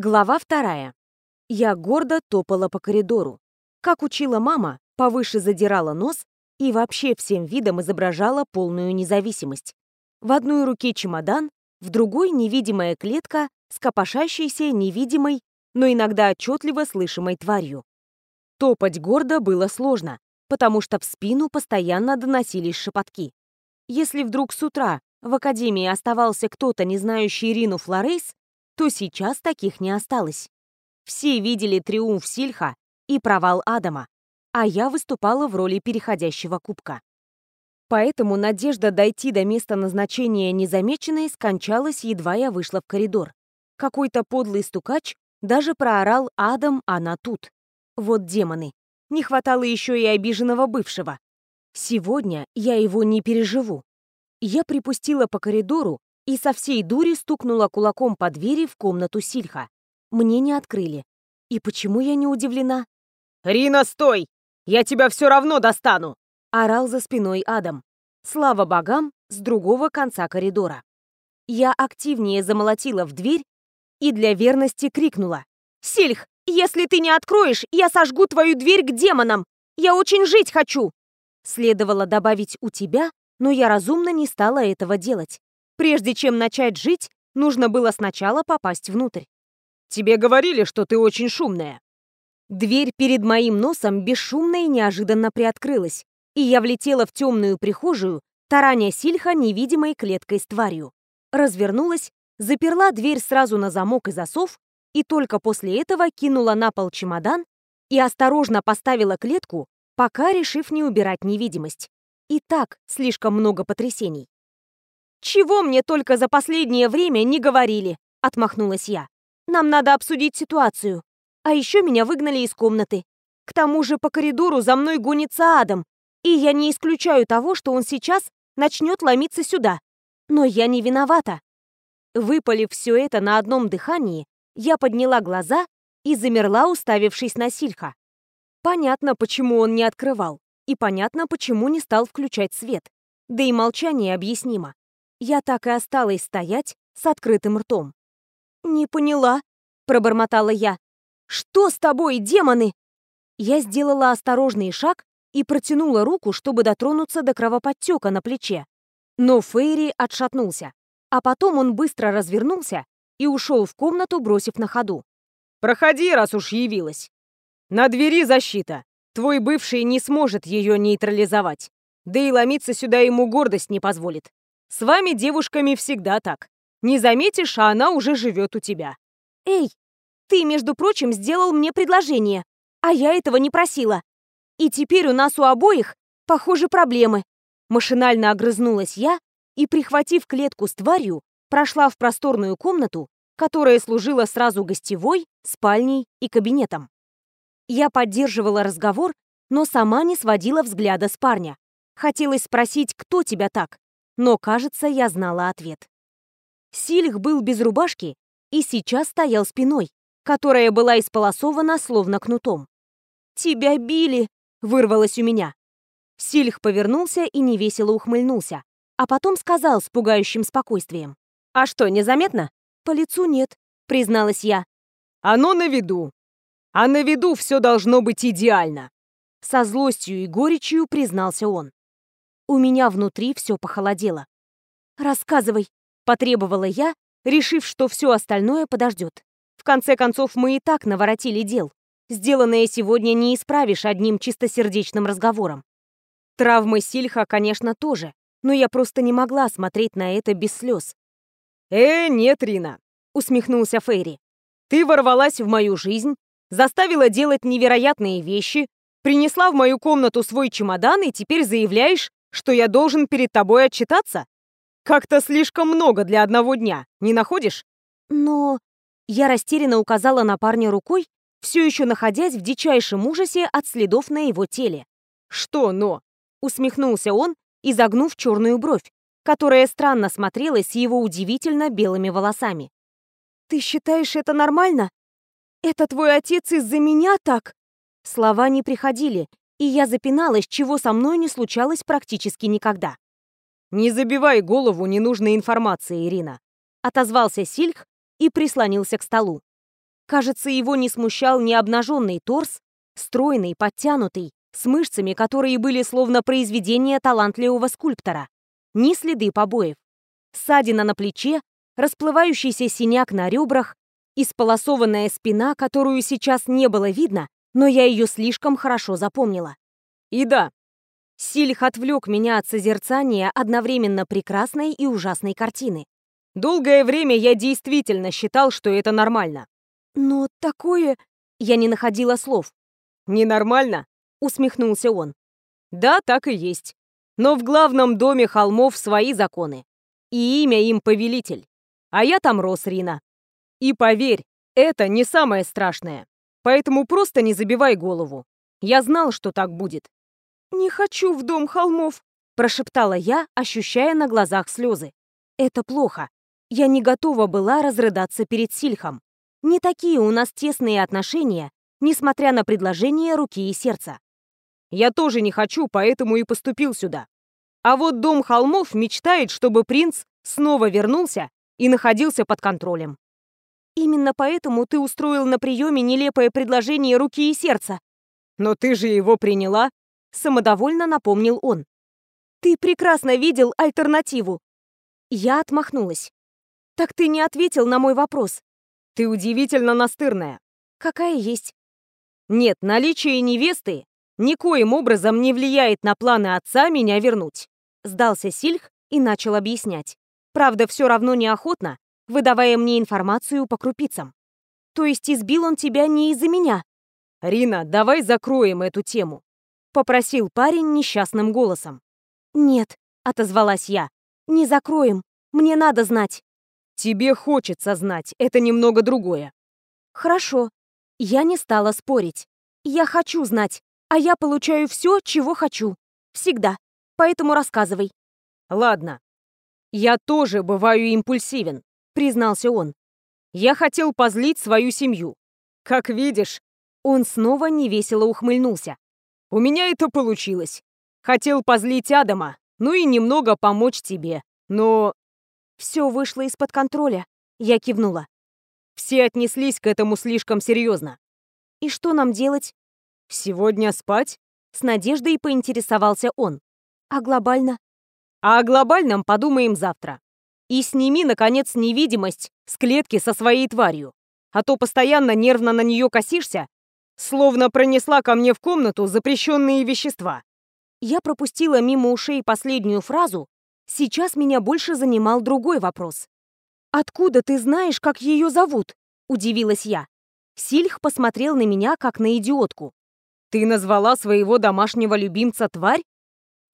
Глава вторая. Я гордо топала по коридору. Как учила мама, повыше задирала нос и вообще всем видом изображала полную независимость. В одной руке чемодан, в другой невидимая клетка с копошащейся невидимой, но иногда отчетливо слышимой тварью. Топать гордо было сложно, потому что в спину постоянно доносились шепотки. Если вдруг с утра в академии оставался кто-то, не знающий Ирину Флорейс, то сейчас таких не осталось. Все видели триумф Сильха и провал Адама, а я выступала в роли переходящего кубка. Поэтому надежда дойти до места назначения незамеченной скончалась, едва я вышла в коридор. Какой-то подлый стукач даже проорал «Адам, она тут». Вот демоны. Не хватало еще и обиженного бывшего. Сегодня я его не переживу. Я припустила по коридору, и со всей дури стукнула кулаком по двери в комнату Сильха. Мне не открыли. И почему я не удивлена? «Рина, стой! Я тебя все равно достану!» Орал за спиной Адам. Слава богам, с другого конца коридора. Я активнее замолотила в дверь и для верности крикнула. «Сильх, если ты не откроешь, я сожгу твою дверь к демонам! Я очень жить хочу!» Следовало добавить «у тебя», но я разумно не стала этого делать. Прежде чем начать жить, нужно было сначала попасть внутрь. «Тебе говорили, что ты очень шумная». Дверь перед моим носом бесшумно и неожиданно приоткрылась, и я влетела в темную прихожую, тараня Сильха невидимой клеткой с тварью. Развернулась, заперла дверь сразу на замок и засов, и только после этого кинула на пол чемодан и осторожно поставила клетку, пока решив не убирать невидимость. И так слишком много потрясений. «Чего мне только за последнее время не говорили?» — отмахнулась я. «Нам надо обсудить ситуацию. А еще меня выгнали из комнаты. К тому же по коридору за мной гонится Адам, и я не исключаю того, что он сейчас начнет ломиться сюда. Но я не виновата». Выпалив все это на одном дыхании, я подняла глаза и замерла, уставившись на Сильха. Понятно, почему он не открывал, и понятно, почему не стал включать свет. Да и молчание объяснимо. Я так и осталась стоять с открытым ртом. «Не поняла», — пробормотала я. «Что с тобой, демоны?» Я сделала осторожный шаг и протянула руку, чтобы дотронуться до кровоподтека на плече. Но Фейри отшатнулся. А потом он быстро развернулся и ушел в комнату, бросив на ходу. «Проходи, раз уж явилась. На двери защита. Твой бывший не сможет ее нейтрализовать. Да и ломиться сюда ему гордость не позволит. С вами, девушками, всегда так. Не заметишь, а она уже живет у тебя. Эй, ты, между прочим, сделал мне предложение, а я этого не просила. И теперь у нас у обоих, похоже, проблемы. Машинально огрызнулась я и, прихватив клетку с тварью, прошла в просторную комнату, которая служила сразу гостевой, спальней и кабинетом. Я поддерживала разговор, но сама не сводила взгляда с парня. Хотелось спросить, кто тебя так, но, кажется, я знала ответ. Сильх был без рубашки и сейчас стоял спиной, которая была исполосована словно кнутом. «Тебя били!» — вырвалось у меня. Сильх повернулся и невесело ухмыльнулся, а потом сказал с пугающим спокойствием. «А что, незаметно?» «По лицу нет», — призналась я. «Оно на виду. А на виду все должно быть идеально!» Со злостью и горечью признался он. У меня внутри все похолодело. «Рассказывай», — потребовала я, решив, что все остальное подождет. В конце концов, мы и так наворотили дел. Сделанное сегодня не исправишь одним чистосердечным разговором. Травмы Сильха, конечно, тоже, но я просто не могла смотреть на это без слез. «Э, нет, Рина», — усмехнулся Фейри. «Ты ворвалась в мою жизнь, заставила делать невероятные вещи, принесла в мою комнату свой чемодан и теперь заявляешь, что я должен перед тобой отчитаться? Как-то слишком много для одного дня, не находишь? Но... Я растерянно указала на парня рукой, все еще находясь в дичайшем ужасе от следов на его теле. «Что «но»?» — усмехнулся он, изогнув черную бровь, которая странно смотрелась с его удивительно белыми волосами. «Ты считаешь это нормально? Это твой отец из-за меня так?» Слова не приходили, и я запиналась, чего со мной не случалось практически никогда. «Не забивай голову ненужной информацией, Ирина», — отозвался Сильх и прислонился к столу. Кажется, его не смущал ни обнаженный торс, стройный, подтянутый, с мышцами, которые были словно произведение талантливого скульптора, ни следы побоев. Ссадина на плече, расплывающийся синяк на ребрах, исполосованная спина, которую сейчас не было видно, но я ее слишком хорошо запомнила. И да, Сильх отвлек меня от созерцания одновременно прекрасной и ужасной картины. Долгое время я действительно считал, что это нормально. Но такое... Я не находила слов. «Ненормально?» — усмехнулся он. «Да, так и есть. Но в главном доме холмов свои законы. И имя им повелитель. А я там рос, Рина. И поверь, это не самое страшное. Поэтому просто не забивай голову. Я знал, что так будет». «Не хочу в дом холмов», — прошептала я, ощущая на глазах слезы. «Это плохо. Я не готова была разрыдаться перед Сильхом. Не такие у нас тесные отношения, несмотря на предложение руки и сердца. Я тоже не хочу, поэтому и поступил сюда. А вот дом холмов мечтает, чтобы принц снова вернулся и находился под контролем. Именно поэтому ты устроил на приеме нелепое предложение руки и сердца. Но ты же его приняла, самодовольно напомнил он. Ты прекрасно видел альтернативу. Я отмахнулась. Так ты не ответил на мой вопрос. Ты удивительно настырная. Какая есть. Нет, наличие невесты никоим образом не влияет на планы отца меня вернуть. Сдался Сильх и начал объяснять. Правда, все равно неохотно, выдавая мне информацию по крупицам. То есть избил он тебя не из-за меня? Рина, давай закроем эту тему. Попросил парень несчастным голосом. Нет, отозвалась я. Не закроем. Мне надо знать. Тебе хочется знать, это немного другое. Хорошо. Я не стала спорить. Я хочу знать, а я получаю все, чего хочу. Всегда. Поэтому рассказывай. Ладно. Я тоже бываю импульсивен, признался он. Я хотел позлить свою семью. Как видишь, он снова невесело ухмыльнулся. У меня это получилось. Хотел позлить Адама, ну и немного помочь тебе. Но все вышло из-под контроля. Я кивнула. Все отнеслись к этому слишком серьезно. И что нам делать? Сегодня спать? С надеждой поинтересовался он. А глобально? А о глобальном подумаем завтра. И сними, наконец, невидимость с клетки со своей тварью. А то постоянно нервно на нее косишься, словно пронесла ко мне в комнату запрещенные вещества. Я пропустила мимо ушей последнюю фразу Сейчас меня больше занимал другой вопрос. «Откуда ты знаешь, как ее зовут?» – удивилась я. Сильх посмотрел на меня, как на идиотку. «Ты назвала своего домашнего любимца тварь?»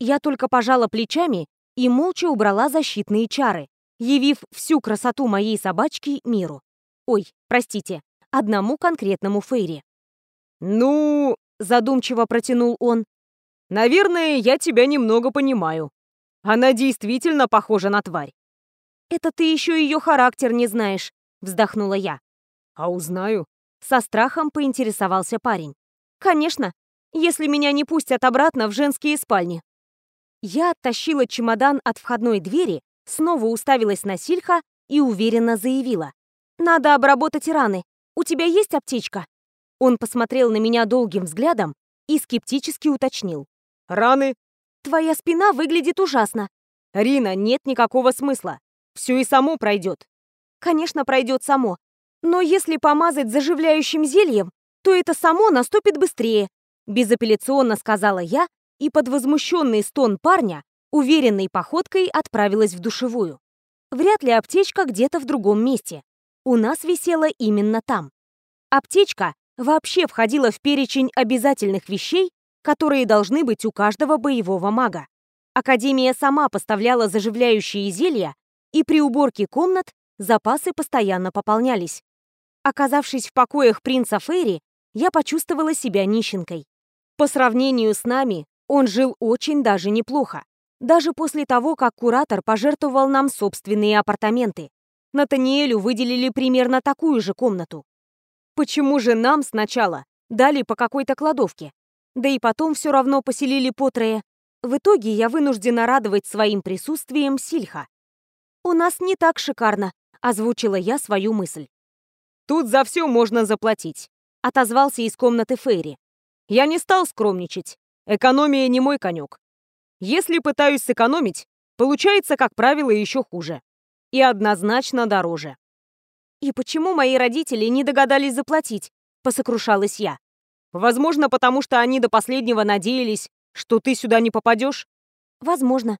Я только пожала плечами и молча убрала защитные чары, явив всю красоту моей собачки миру. Ой, простите, одному конкретному Фейри. «Ну...» — задумчиво протянул он. «Наверное, я тебя немного понимаю. Она действительно похожа на тварь. «Это ты еще ее характер не знаешь», — вздохнула я. «А узнаю». Со страхом поинтересовался парень. «Конечно, если меня не пустят обратно в женские спальни». Я оттащила чемодан от входной двери, снова уставилась на Сильха и уверенно заявила. «Надо обработать раны. У тебя есть аптечка?» Он посмотрел на меня долгим взглядом и скептически уточнил. «Раны? Твоя спина выглядит ужасно. Рина, нет никакого смысла. Все и само пройдет. Конечно, пройдет само. Но если помазать заживляющим зельем, то это само наступит быстрее. Безапелляционно сказала я, и под возмущенный стон парня уверенной походкой отправилась в душевую. Вряд ли аптечка где-то в другом месте. У нас висела именно там. Аптечка вообще входила в перечень обязательных вещей, которые должны быть у каждого боевого мага. Академия сама поставляла заживляющие зелья, и при уборке комнат запасы постоянно пополнялись. Оказавшись в покоях принца Фейри, я почувствовала себя нищенкой. По сравнению с нами, он жил очень даже неплохо. Даже после того, как куратор пожертвовал нам собственные апартаменты. Натаниэлю выделили примерно такую же комнату. Почему же нам сначала дали по какой-то кладовке? Да и потом все равно поселили по трое. В итоге я вынуждена радовать своим присутствием Сильха. «У нас не так шикарно», — озвучила я свою мысль. Тут за все можно заплатить», — отозвался из комнаты Фейри. «Я не стал скромничать. Экономия не мой конек. Если пытаюсь сэкономить, получается, как правило, еще хуже. И однозначно дороже». «И почему мои родители не догадались заплатить?» — посокрушалась я. «Возможно, потому что они до последнего надеялись, что ты сюда не попадешь?» «Возможно».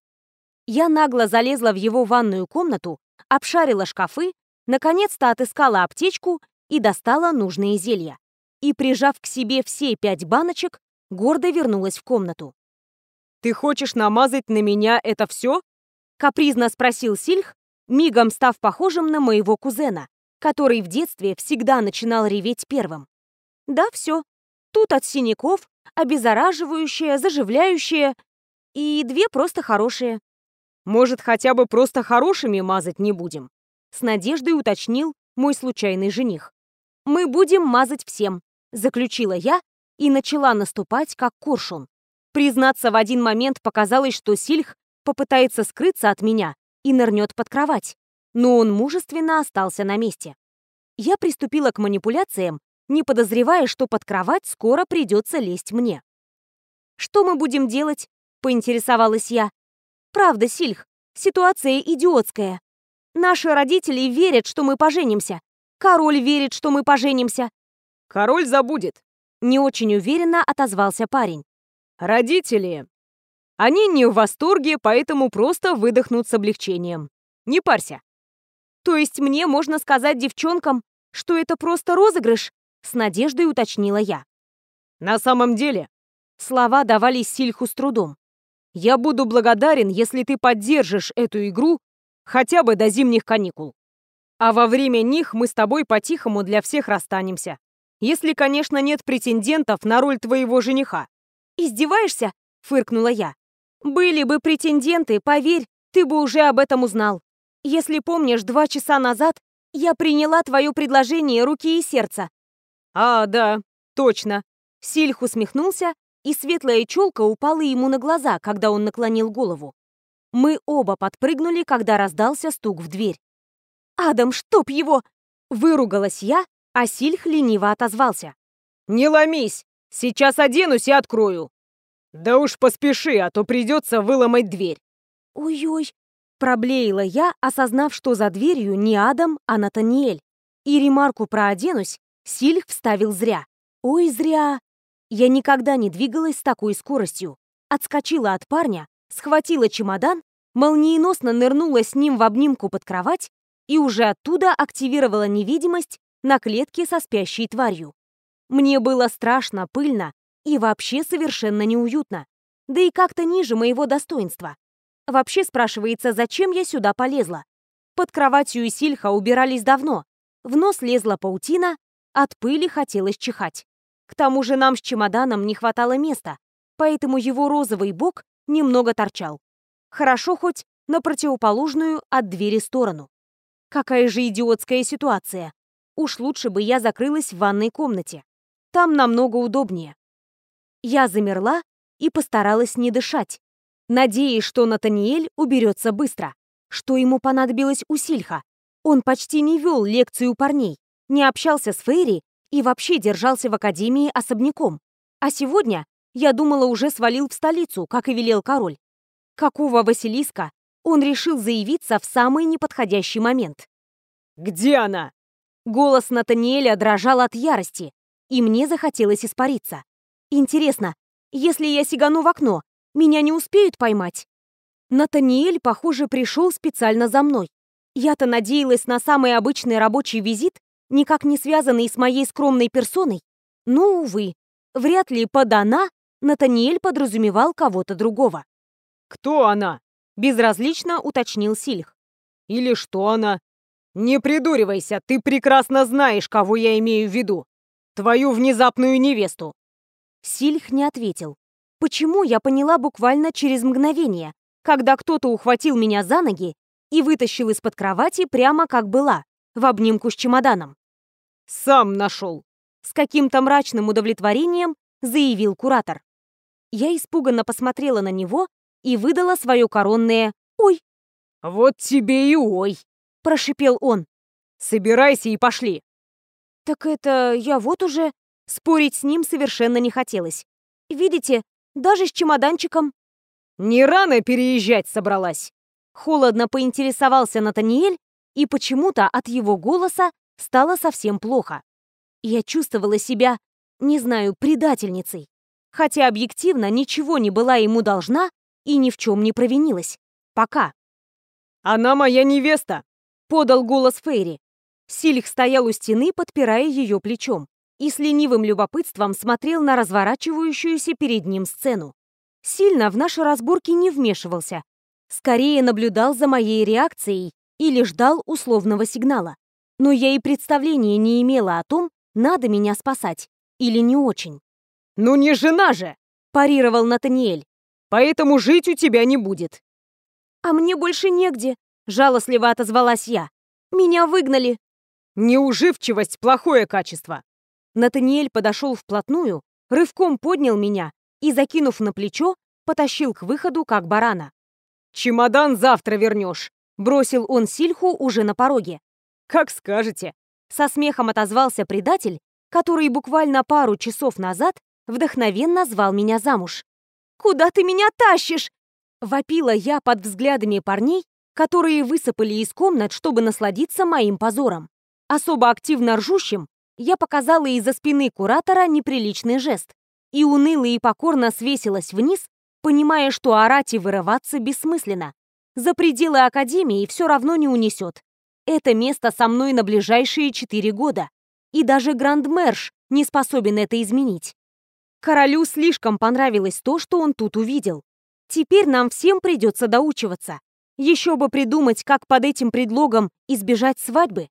Я нагло залезла в его ванную комнату, обшарила шкафы, наконец-то отыскала аптечку и достала нужные зелья. И, прижав к себе все пять баночек, гордо вернулась в комнату. «Ты хочешь намазать на меня это все?» — капризно спросил Сильх, мигом став похожим на моего кузена, который в детстве всегда начинал реветь первым. «Да, все. Тут от синяков, обеззараживающее, заживляющее и две просто хорошие. Может, хотя бы просто хорошими мазать не будем?» С надеждой уточнил мой случайный жених. «Мы будем мазать всем», — заключила я и начала наступать, как куршун. Признаться, в один момент показалось, что Сильх попытается скрыться от меня и нырнет под кровать, но он мужественно остался на месте. Я приступила к манипуляциям, не подозревая, что под кровать скоро придется лезть мне. «Что мы будем делать?» — поинтересовалась я. Правда, Сильх, ситуация идиотская. Наши родители верят, что мы поженимся. Король верит, что мы поженимся. Король забудет. Не очень уверенно отозвался парень. Родители. Они не в восторге, поэтому просто выдохнут с облегчением. Не парься. То есть мне можно сказать девчонкам, что это просто розыгрыш? С надеждой уточнила я. На самом деле, слова давались Сильху с трудом. Я буду благодарен, если ты поддержишь эту игру хотя бы до зимних каникул. А во время них мы с тобой по-тихому для всех расстанемся. Если, конечно, нет претендентов на роль твоего жениха. «Издеваешься?» — фыркнула я. «Были бы претенденты, поверь, ты бы уже об этом узнал. Если помнишь, два часа назад я приняла твое предложение руки и сердца». «А, да, точно». Сильх усмехнулся и светлая челка упала ему на глаза, когда он наклонил голову. Мы оба подпрыгнули, когда раздался стук в дверь. «Адам, чтоб его!» Выругалась я, а Сильх лениво отозвался. «Не ломись! Сейчас оденусь и открою!» «Да уж поспеши, а то придется выломать дверь!» «Ой-ой!» Проблеяла я, осознав, что за дверью не Адам, а Натаниэль. И ремарку про «оденусь» Сильх вставил зря. «Ой, зря!» Я никогда не двигалась с такой скоростью. Отскочила от парня, схватила чемодан, молниеносно нырнула с ним в обнимку под кровать и уже оттуда активировала невидимость на клетке со спящей тварью. Мне было страшно, пыльно и вообще совершенно неуютно. Да и как-то ниже моего достоинства. Вообще спрашивается, зачем я сюда полезла? Под кроватью Сильха убирались давно. В нос лезла паутина, от пыли хотелось чихать. К тому же нам с чемоданом не хватало места, поэтому его розовый бок немного торчал. Хорошо хоть на противоположную от двери сторону. Какая же идиотская ситуация. Уж лучше бы я закрылась в ванной комнате. Там намного удобнее. Я замерла и постаралась не дышать, надеясь, что Натаниэль уберется быстро. Что ему понадобилось у Сильха? Он почти не вел лекцию парней, не общался с Фейри и вообще держался в академии особняком. А сегодня, я думала, уже свалил в столицу, как и велел король. Какого Василиска он решил заявиться в самый неподходящий момент? «Где она?» Голос Натаниэля дрожал от ярости, и мне захотелось испариться. Интересно, если я сигану в окно, меня не успеют поймать? Натаниэль, похоже, пришел специально за мной. Я-то надеялась на самый обычный рабочий визит, никак не связанный с моей скромной персоной? Ну, увы, вряд ли под «она» Натаниэль подразумевал кого-то другого. «Кто она?» — безразлично уточнил Сильх. «Или что она?» «Не придуривайся, ты прекрасно знаешь, кого я имею в виду. Твою внезапную невесту». Сильх не ответил. Почему, я поняла буквально через мгновение, когда кто-то ухватил меня за ноги и вытащил из-под кровати прямо как была, в обнимку с чемоданом. «Сам нашел!» С каким-то мрачным удовлетворением заявил куратор. Я испуганно посмотрела на него и выдала свое коронное «Ой!» «Вот тебе и ой!» – прошипел он. «Собирайся и пошли!» «Так это я вот уже...» Спорить с ним совершенно не хотелось. «Видите, даже с чемоданчиком». «Не рано переезжать собралась?» Холодно поинтересовался Натаниэль, и почему-то от его голоса стало совсем плохо. Я чувствовала себя, не знаю, предательницей. Хотя объективно ничего не была ему должна и ни в чем не провинилась. Пока. «Она моя невеста!» — подал голос Фейри. Сильх стоял у стены, подпирая ее плечом, и с ленивым любопытством смотрел на разворачивающуюся перед ним сцену. Сильно в наши разборки не вмешивался. Скорее наблюдал за моей реакцией или ждал условного сигнала. Но я и представления не имела о том, надо меня спасать или не очень. «Ну не жена же!» – парировал Натаниэль. «Поэтому жить у тебя не будет». «А мне больше негде», – жалостливо отозвалась я. «Меня выгнали». «Неуживчивость – плохое качество». Натаниэль подошел вплотную, рывком поднял меня и, закинув на плечо, потащил к выходу, как барана. «Чемодан завтра вернешь», — бросил он Сильху уже на пороге. «Как скажете». Со смехом отозвался предатель, который буквально пару часов назад вдохновенно звал меня замуж. «Куда ты меня тащишь?» Вопила я под взглядами парней, которые высыпали из комнат, чтобы насладиться моим позором. Особо активно ржущим я показала из-за спины куратора неприличный жест и уныло и покорно свесилась вниз, понимая, что орать и вырываться бессмысленно. За пределы Академии все равно не унесет. Это место со мной на ближайшие четыре года. И даже Гранд-Мэрш не способен это изменить. Королю слишком понравилось то, что он тут увидел. Теперь нам всем придется доучиваться. Еще бы придумать, как под этим предлогом избежать свадьбы.